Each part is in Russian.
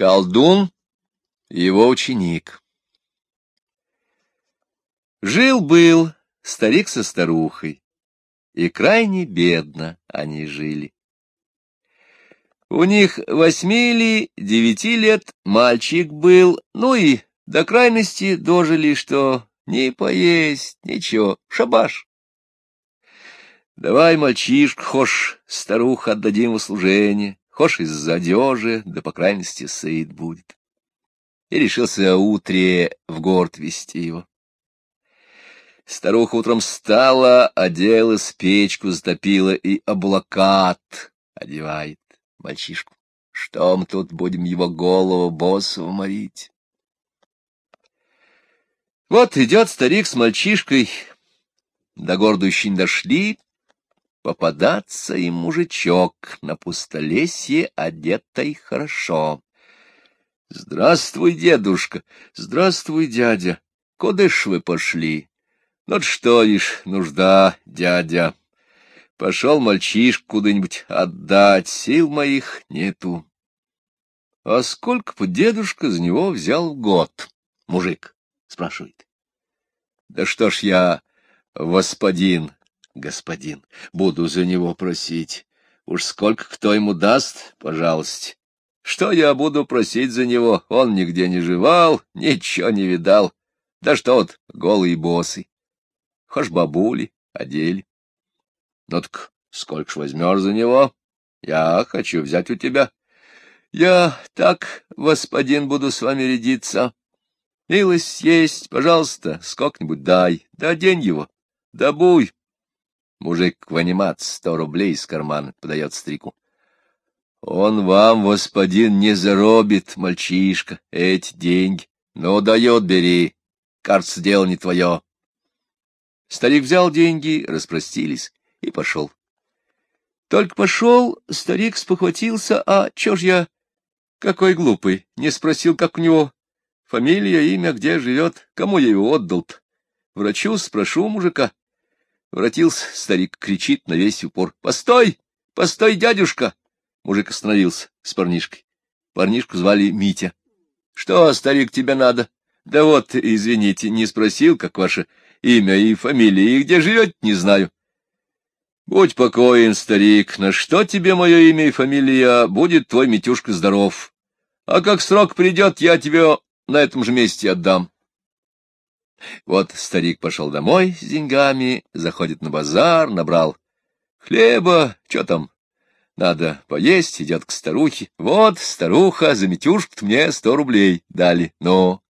Колдун и его ученик. Жил-был старик со старухой, и крайне бедно они жили. У них восьми или девяти лет мальчик был, ну и до крайности дожили, что ни поесть, ничего, шабаш. Давай, мальчишка, хошь, старуха, отдадим в служение, хошь из-за одежи, да по крайности сыт будет. И решился утре в город вести его. Старуха утром встала, оделась, печку затопила и облакат одевает мальчишку. Что мы тут будем его голову боссу морить? Вот идет старик с мальчишкой, до города еще не дошли, попадаться им мужичок на пустолесье, одетый хорошо. Здравствуй, дедушка, здравствуй, дядя, куда ж вы пошли? Ну что ишь, нужда, дядя. Пошел мальчишку куда-нибудь отдать, сил моих нету. — А сколько бы дедушка за него взял в год? — мужик спрашивает. — Да что ж я, господин, господин, буду за него просить. Уж сколько кто ему даст, пожалуйста. Что я буду просить за него? Он нигде не жевал, ничего не видал. Да что вот, голый босый. Хошь бабули, одели. Ну так сколько ж возьмешь за него? Я хочу взять у тебя. Я так, господин, буду с вами рядиться. Милость есть, пожалуйста, сколько-нибудь дай, да день его, добуй. Мужик вынимает сто рублей из кармана, подает стрику. Он вам, господин, не заробит, мальчишка, эти деньги. Ну, дает, бери. Кажется, дело не твое. Старик взял деньги, распростились и пошел. Только пошел, старик спохватился, а чё ж я, какой глупый, не спросил, как у него фамилия, имя, где живет, кому я его отдал-то. Врачу спрошу мужика. Вратился, старик кричит на весь упор. «Постой! Постой, дядюшка!» Мужик остановился с парнишкой. Парнишку звали Митя. «Что, старик, тебе надо?» «Да вот, извините, не спросил, как ваше имя и фамилия, и где живете, не знаю». Будь покоен, старик, на что тебе мое имя и фамилия, будет твой Митюшка здоров. А как срок придет, я тебе на этом же месте отдам. Вот старик пошел домой с деньгами, заходит на базар, набрал хлеба, что там, надо поесть, идет к старухе. Вот, старуха, за Митюшку мне сто рублей дали, но...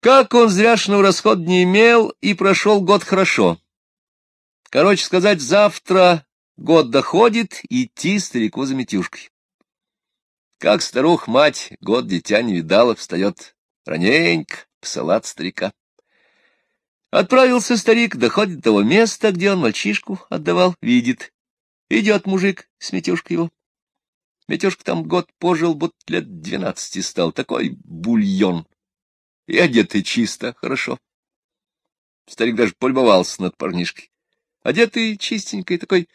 Как он зряшного расход не имел, и прошел год хорошо. Короче сказать, завтра год доходит, идти старику за метюшкой. Как старух-мать год дитя не видала, встает раненько в салат старика. Отправился старик, доходит до того места, где он мальчишку отдавал, видит. Идет мужик с Метюшкой его. Метюшка там год пожил, будто лет двенадцати стал, такой бульон. И одетый чисто, хорошо. Старик даже полюбовался над парнишкой одетый чистенький, такой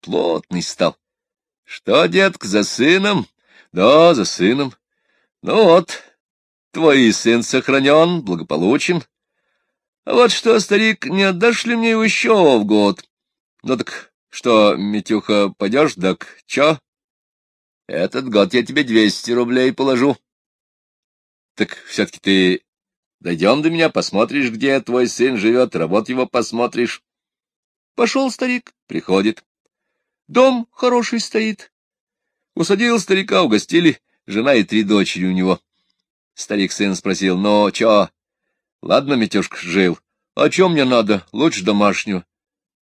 плотный стал. — Что, детка, за сыном? — Да, за сыном. — Ну вот, твой сын сохранен, благополучен. А вот что, старик, не отдашь ли мне его еще в год? Ну так что, Митюха, пойдешь, так чё? Этот год я тебе двести рублей положу. Так все-таки ты дойдем до меня, посмотришь, где твой сын живет, работ его посмотришь. Пошел старик, приходит. Дом хороший стоит. Усадил старика, угостили, жена и три дочери у него. Старик сын спросил, ну, чё? Ладно, Метюшка жил. А чё мне надо? Лучше домашнего.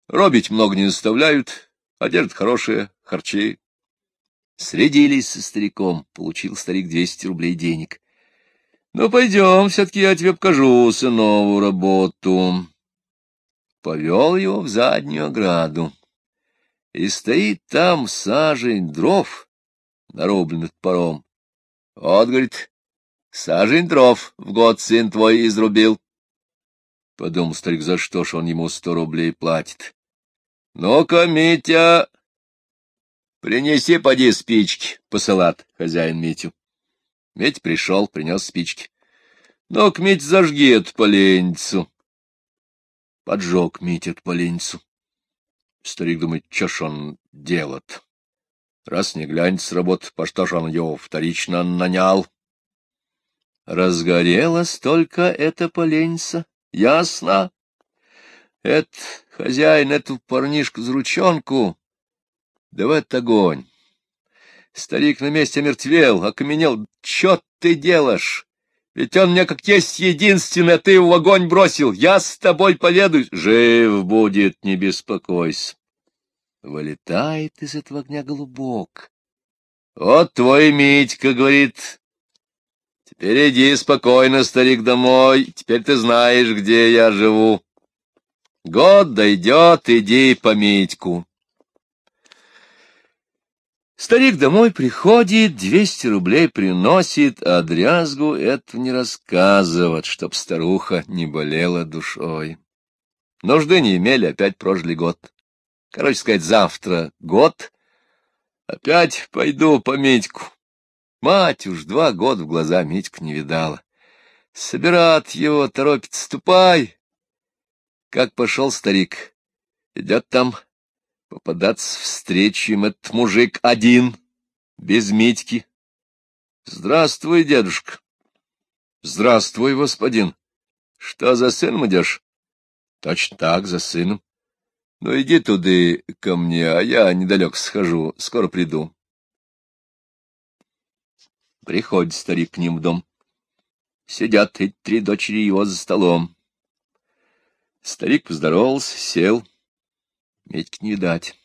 Робить много не заставляют, одежда хорошая, харчи. Средились со стариком, получил старик двести рублей денег. Ну, пойдем, все-таки я тебе покажу сынову работу повел его в заднюю ограду. И стоит там сажень дров, нарубленных паром. Вот, говорит, сажень дров в год сын твой изрубил. Подумал старик, за что ж он ему сто рублей платит. Ну-ка, Митя, — Принеси, поди, спички, — посылат хозяин Митю. Мить пришел, принес спички. — Ну-ка, Мить, зажги эту поленницу. Поджег Мить эту поленницу. Старик думает, что ж он делает. Раз не глянет с работы, по что ж он его вторично нанял? Разгорелась только эта поленница. Ясно. Это хозяин эту парнишку за ручонку. Да в этот огонь. Старик на месте мертвел, окаменел. Чё ты делаешь? Ведь он мне как есть единственный, а ты его в огонь бросил. Я с тобой поведаю. Жив будет, не беспокойся. Вылетает из этого огня голубок. Вот твой Митька, говорит. Теперь иди спокойно, старик, домой. Теперь ты знаешь, где я живу. Год дойдет, иди по Митьку. Старик домой приходит, двести рублей приносит, а дрязгу это не рассказывает, чтоб старуха не болела душой. Нужды не имели, опять прожили год. Короче сказать, завтра год. Опять пойду по Митьку. Мать уж два года в глаза Митьку не видала. Собират его, торопит, ступай. Как пошел старик, идет там Попадаться встречу им этот мужик один, без Митьки. Здравствуй, дедушка. Здравствуй, господин. Что за сыном идешь? Точно так, за сыном. Ну, иди туда ко мне, а я недалек схожу, скоро приду. Приходит старик к ним в дом. Сидят эти три дочери его за столом. Старик поздоровался, сел. Медьки не дать.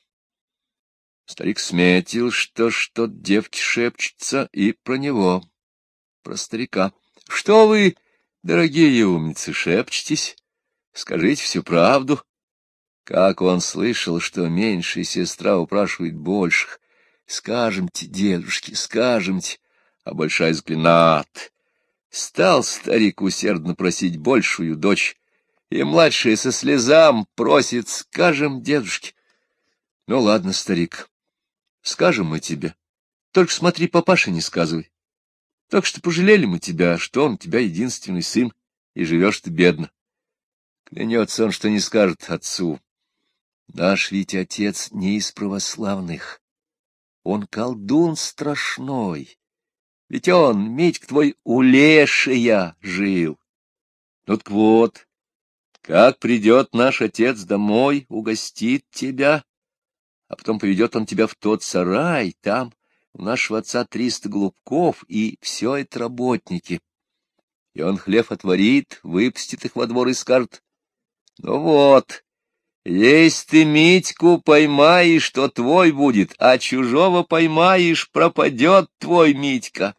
Старик сметил, что что девки шепчется, и про него, про старика. — Что вы, дорогие умницы, шепчетесь? Скажите всю правду. Как он слышал, что меньшая сестра упрашивает больших. Скажемте, дедушки, скажемте, а большая заклинат. Стал старик усердно просить большую дочь, и младшая со слезам просит, скажем дедушке. Ну, ладно, старик, скажем мы тебе. Только смотри, папаше не сказывай. Так что пожалели мы тебя, что он у тебя единственный сын, и живешь ты бедно. Клянется он, что не скажет отцу. Наш ведь отец не из православных. Он колдун страшной. Ведь он, Митьк твой, у лешия жил. Ну так вот, как придет наш отец домой, угостит тебя, а потом поведет он тебя в тот сарай, там у нашего отца триста голубков, и все это работники. И он хлеб отворит, выпустит их во двор и скажет, ну вот, если ты Митьку поймаешь, то твой будет, а чужого поймаешь, пропадет твой Митька.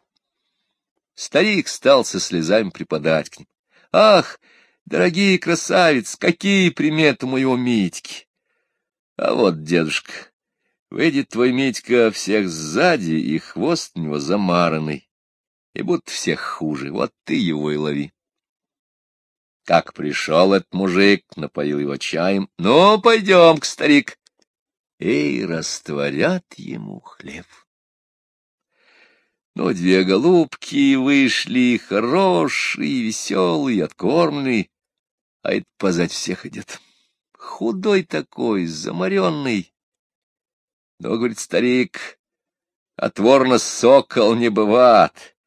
Старик стал со слезами припадать к ним. Ах, Дорогие красавицы, какие приметы моего Митьки! А вот, дедушка, выйдет твой Митька всех сзади, и хвост у него замаранный, и будто всех хуже, вот ты его и лови. Как пришел этот мужик, напоил его чаем, ну, пойдем к старик, и растворят ему хлеб. Но две голубки вышли, хорошие, веселые, откормленные, а это позать всех идет. Худой такой, заморенный. Но, говорит старик, отворно сокол не бывает.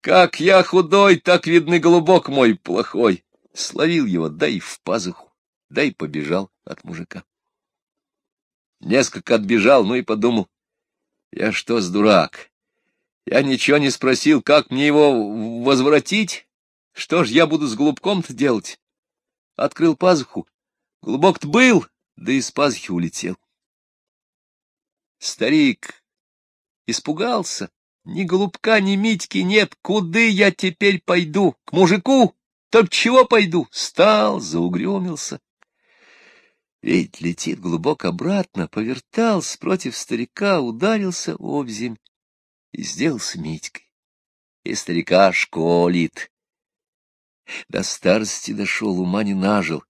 Как я худой, так, видный голубок мой плохой. Словил его, дай в пазуху, дай побежал от мужика. Несколько отбежал, ну и подумал, я что с дурак? Я ничего не спросил, как мне его возвратить? Что ж я буду с голубком-то делать? открыл пазуху. Глубок-то был, да из пазухи улетел. Старик испугался. Ни голубка, ни Митьки нет. Куды я теперь пойду? К мужику? Так чего пойду? Стал, заугрюмился. Ведь летит глубоко обратно, повертался против старика, ударился обземь и сделался Митькой. И старика школит. До старости дошел, ума не нажил.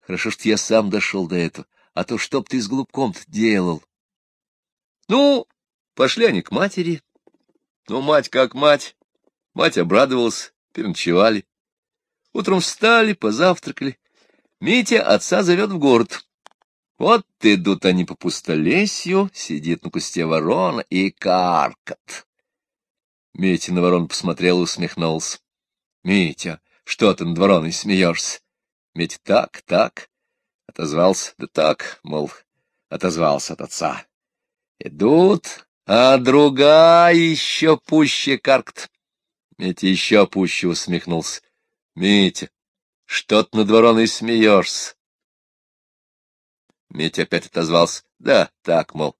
Хорошо, что я сам дошел до этого. А то что б ты с голубком-то делал? Ну, Пошли они к матери. Ну, мать как мать. Мать обрадовалась, переночевали. Утром встали, позавтракали. Митя отца зовет в город. Вот идут они по пустолесью, сидит на кусте ворона и каркат. Митя на ворон посмотрел и усмехнулся. — Митя, что ты над вороной смеешься? Митя так, так. Отозвался, да так, мол, отозвался от отца. Идут, а другая еще пуще каркт. Митя еще пуще усмехнулся. — Митя, что ты над вороной смеешься? Митя опять отозвался. — Да, так, мол.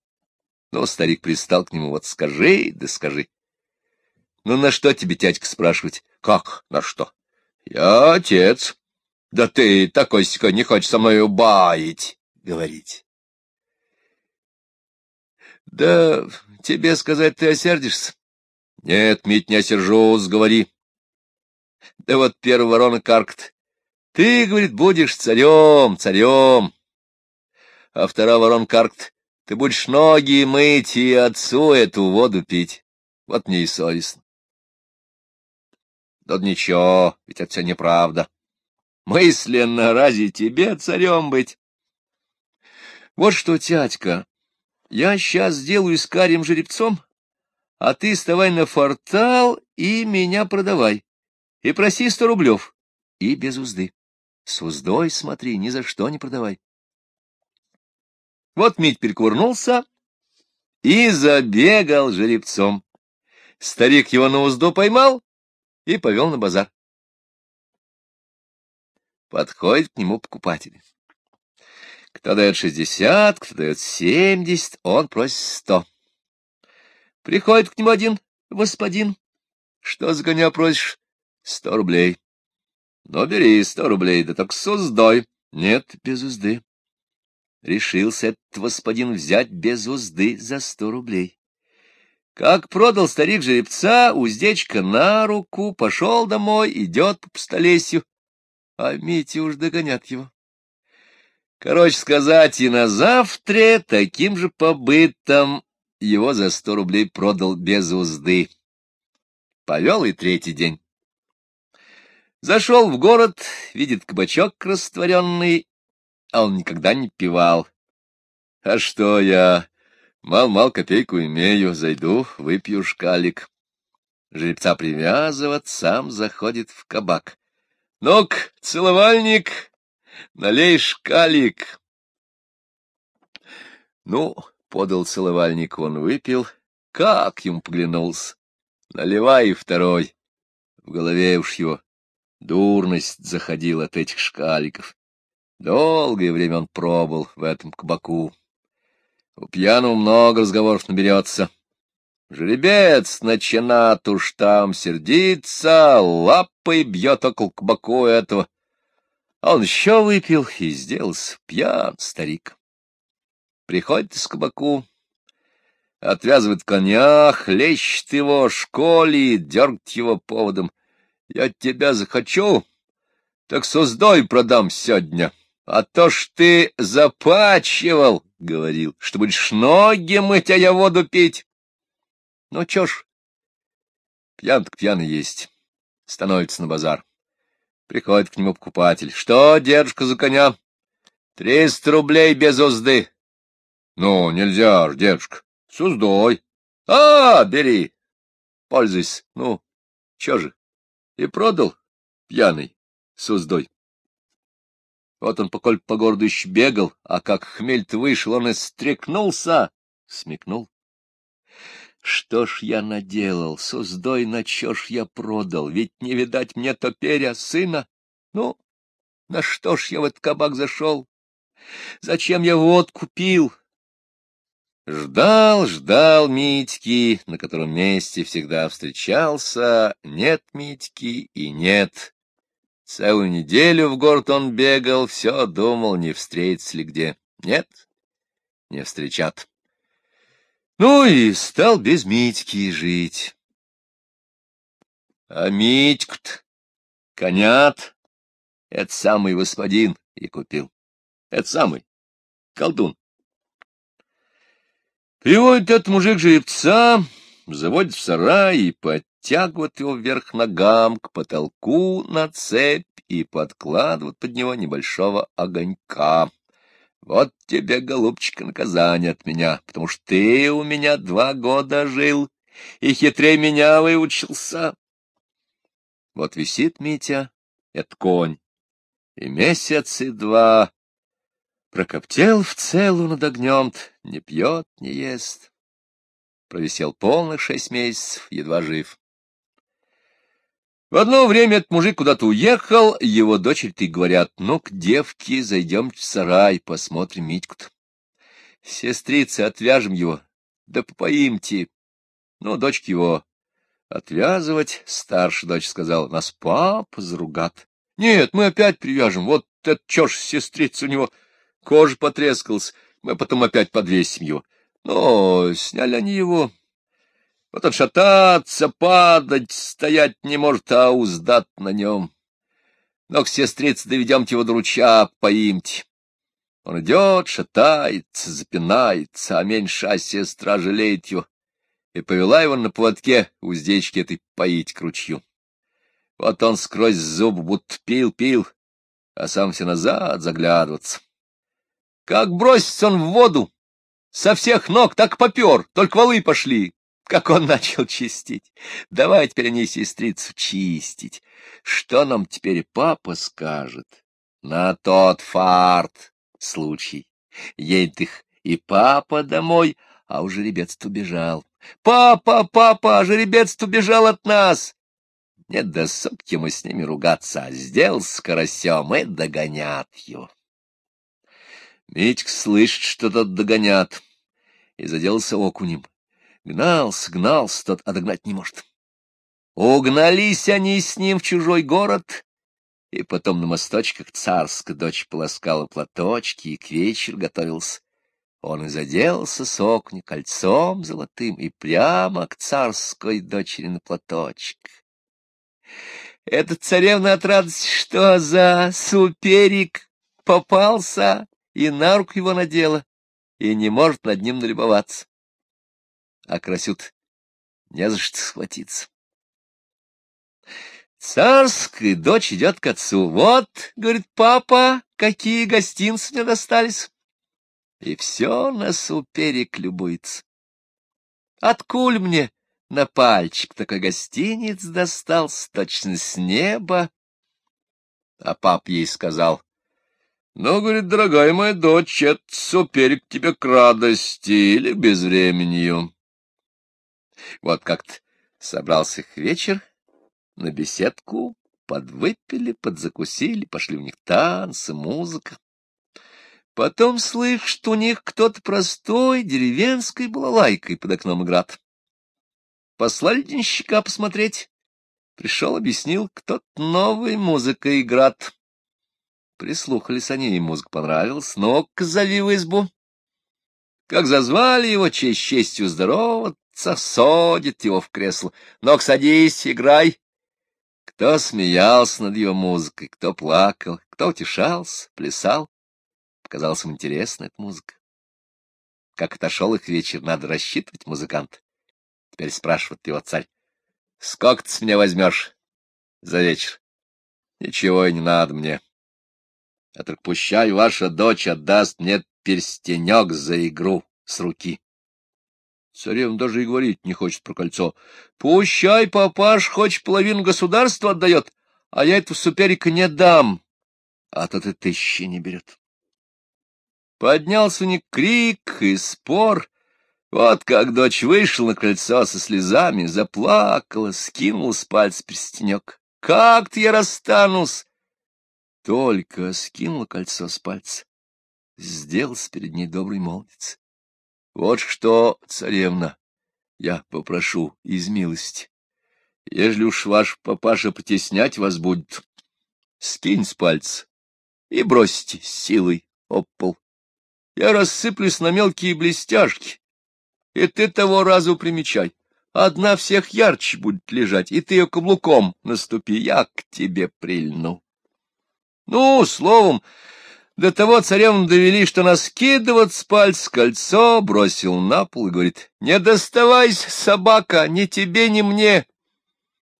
Ну, старик пристал к нему. Вот скажи, да скажи. — Ну, на что тебе, тятька, спрашивать? — Как на что? — Я отец. — Да ты такой сика не хочешь со мной баять, — говорить. — Да тебе сказать ты осердишься? — Нет, Мить, не осержусь, говори. — Да вот первый ворона каркт. Ты, говорит, будешь царем, царем а вторая ворон каркт. Ты будешь ноги мыть и отцу эту воду пить. Вот мне и совестно. Да ничего, ведь это все неправда. Мысленно ради тебе царем быть. Вот что, тятька, я сейчас сделаю с карим жеребцом, а ты вставай на фортал и меня продавай. И проси сто рублев. И без узды. С уздой смотри, ни за что не продавай. Вот Мить перекурнулся и забегал жеребцом. Старик его на узду поймал и повел на базар. Подходит к нему покупатель. Кто дает шестьдесят, кто дает семьдесят, он просит сто. Приходит к нему один господин. Что за коня просишь? Сто рублей. Ну, бери сто рублей, да так с уздой. Нет, без узды решился этот господин взять без узды за сто рублей. Как продал старик жеребца, уздечка на руку, пошел домой, идет по пустолесью, а Митя уж догонят его. Короче сказать, и на завтра таким же побытом его за сто рублей продал без узды. Повел и третий день. Зашел в город, видит кабачок растворенный а он никогда не пивал. А что я? Мал-мал копейку имею, зайду, выпью шкалик. Жеребца привязывать, сам заходит в кабак. Ну-ка, целовальник, налей шкалик. Ну, подал целовальник, он выпил. Как ему поглянулся. Наливай второй. В голове уж его дурность заходила от этих шкаликов. Долгое время он пробыл в этом кабаку. У пьяного много разговоров наберется. Жеребец начинает уж там сердиться, лапой бьет около кабаку этого. А он еще выпил и сделался пьян старик. Приходит из кабаку, отвязывает коня, хлещет его, школит, дергает его поводом. Я тебя захочу, так создой продам сегодня. А то ж ты запачивал, — говорил, — что будешь ноги мыть, а я воду пить. Ну, чё ж, пьян так пьяный есть. Становится на базар. Приходит к нему покупатель. Что, дедушка, за коня? Триста рублей без узды. Ну, нельзя ж, дедушка. С уздой. А, бери. Пользуйся. Ну, чё же? И продал пьяный с уздой. Вот он, поколь по городу еще бегал, а как хмель-то вышел, он и стрекнулся, смекнул. Что ж я наделал, суздой на чё ж я продал, ведь не видать мне топеря сына. Ну, на что ж я в этот кабак зашел? Зачем я водку пил? Ждал, ждал Митьки, на котором месте всегда встречался. Нет Митьки и нет. Целую неделю в город он бегал, все думал, не встретится ли где. Нет, не встречат. Ну и стал без Митьки жить. А Митьку-то, конят, это самый господин и купил. Это самый колдун. Приводит этот мужик жеребца, заводит в сарай и подтягивает его вверх ногам к потолку на цепь и подкладывает под него небольшого огонька. Вот тебе, голубчик, наказание от меня, потому что ты у меня два года жил и хитрее меня выучился. Вот висит Митя, это конь, и месяц и два Прокоптел в целу над огнем не пьет, не ест. Провисел полных шесть месяцев, едва жив. В одно время этот мужик куда-то уехал, его дочери-то говорят, ну, к девке зайдем в сарай, посмотрим Митьку-то. Сестрицы, отвяжем его, да попоимте. Ну, дочки его отвязывать, старшая дочь сказала, нас папа заругат. Нет, мы опять привяжем, вот это чё сестрица у него Кожа потрескалась, мы потом опять подвесим его. Но сняли они его. Вот он шататься, падать, стоять не может, а уздат на нем. Но к сестрице доведемте его до ручья, поимте. Он идет, шатается, запинается, а меньшая сестра жалеет его, и повела его на поводке уздечки этой поить к ручью. Вот он сквозь зуб будто пил-пил, а сам все назад заглядываться. Как бросится он в воду, со всех ног так попер, только валы пошли. Как он начал чистить. Давай теперь они сестрицу чистить. Что нам теперь папа скажет? На тот фарт случай. Едет их и папа домой, а у жеребец убежал. Папа, папа, жеребец убежал от нас. Нет, да сопки мы с ними ругаться, а сделал с карасем и догонят его. Митька слышит, что тот догонят, и заделался окунем. Гнался, гнался, тот, догнать не может. Угнались они с ним в чужой город, и потом на мосточках царская дочь полоскала платочки и к вечеру готовился. Он и заделался с окня кольцом золотым и прямо к царской дочери на платочек. Этот царевна от радости, что за суперик попался, и на руку его надела, и не может над ним налюбоваться. А красют не за что схватиться. Царская дочь идет к отцу. Вот, говорит, папа, какие гостинцы мне достались. И все на суперик любуется. Откуль мне на пальчик такой гостиниц достался, точно с неба? А пап ей сказал, но, говорит, дорогая моя дочь, это суперик тебе к радости или безвременью. Вот как-то собрался их вечер на беседку, подвыпили, подзакусили, пошли в них танцы, музыка. Потом слышь, что у них кто-то простой деревенской балалайкой под окном играет. Послали денщика посмотреть. Пришел, объяснил, кто-то новой музыкой играет. Прислухались они, и музыка понравилась. Ну-ка, зови в избу. Как зазвали его, честь честью здороваться, садит его в кресло. Ну-ка, садись, играй. Кто смеялся над его музыкой, кто плакал, кто утешался, плясал. Показалась им интересная эта музыка. Как отошел их вечер, надо рассчитывать музыкант. Теперь спрашивает его царь. — Сколько ты с меня возьмешь за вечер? — Ничего и не надо мне. А так пущай ваша дочь отдаст мне перстенек за игру с руки. Царевна даже и говорить не хочет про кольцо. Пущай папаш хоть половину государства отдает, а я этого суперика не дам. А то ты тысячи не берет. Поднялся них крик и спор. Вот как дочь вышла на кольцо со слезами, заплакала, скинула с пальца перстенек. Как-то я расстанусь только скинул кольцо с пальца, сделался перед ней добрый молодец. Вот что, царевна, я попрошу из милости. Ежели уж ваш папаша потеснять вас будет, скинь с пальца и бросьте силой об пол. Я рассыплюсь на мелкие блестяшки, и ты того разу примечай. Одна всех ярче будет лежать, и ты ее каблуком наступи, я к тебе прильну. Ну, словом, До того царевну довели, что наскидывать с пальца кольцо, бросил на пол и говорит, «Не доставайся, собака, ни тебе, ни мне!»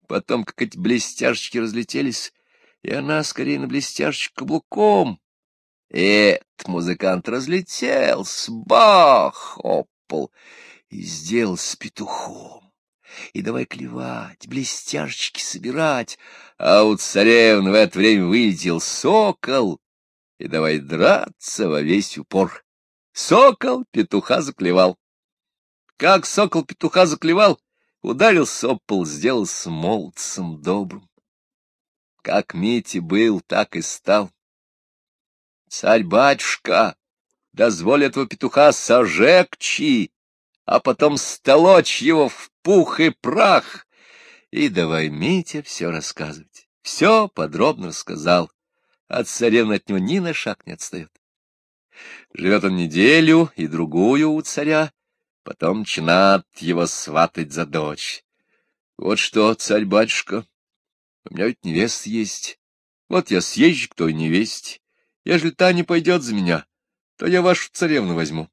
Потом, как эти блестяшечки разлетелись, и она скорее на блестяшечку каблуком. Этот музыкант разлетелся, бах, опол, и сделал с петухом. И давай клевать, блестяшечки собирать, а у царевны в это время вылетел сокол, и давай драться во весь упор. Сокол петуха заклевал. Как сокол петуха заклевал, ударил сопол, сделал с молодцем добрым. Как Мити был, так и стал. Царь-батюшка, дозволь этого петуха сожегчи, а потом столочь его в пух и прах. И давай Митя все рассказывать. Все подробно рассказал а царевна от него ни на шаг не отстает. Живет он неделю и другую у царя, потом начинает его сватать за дочь. Вот что, царь-батюшка, у меня ведь невеста есть. Вот я съезжу к той невесте. Ежели та не пойдет за меня, то я вашу царевну возьму.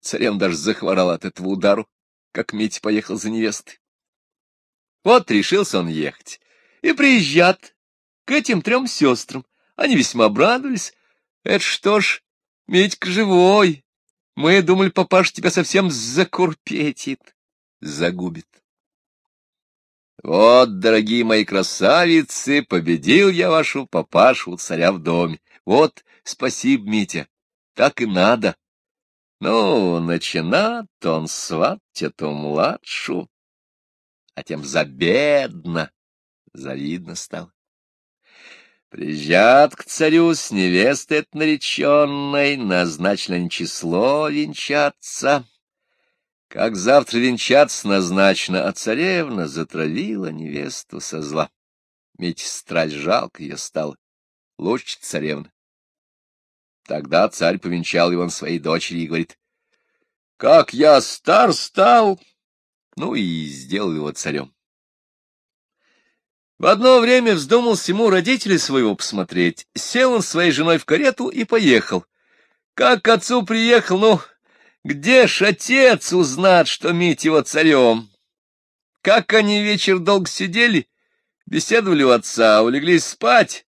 Царевна даже захворала от этого удару, как Митя поехал за невестой. Вот решился он ехать. И приезжат к этим трем сестрам. Они весьма обрадовались. Это что ж, Митька живой. Мы думали, папаш тебя совсем закурпетит, загубит. Вот, дорогие мои красавицы, победил я вашу папашу царя в доме. Вот, спасибо, Митя, так и надо. Ну, начинат он сватать эту младшу, а тем забедно, завидно стало. Приезжат к царю с невестой этой нареченной, назначено число венчаться. Как завтра венчаться назначено, а царевна затравила невесту со зла. Страсть жалко ее стала, лучше царевна. Тогда царь повенчал его своей дочери и говорит, «Как я стар стал!» Ну и сделал его царем. В одно время вздумал ему родителей своего посмотреть. Сел он с своей женой в карету и поехал. Как к отцу приехал, ну, где ж отец узнать, что Мить его царем? Как они вечер долго сидели, беседовали у отца, улеглись спать,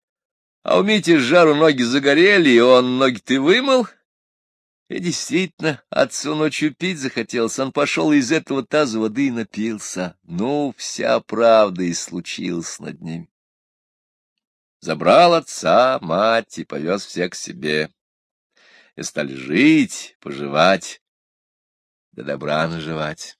а у Мити жару ноги загорели, и он ноги-то вымыл, и действительно, отцу ночью пить захотелось, он пошел из этого таза воды и напился. Ну, вся правда и случилась над ним. Забрал отца, мать и повез всех к себе. И стали жить, поживать, да добра наживать.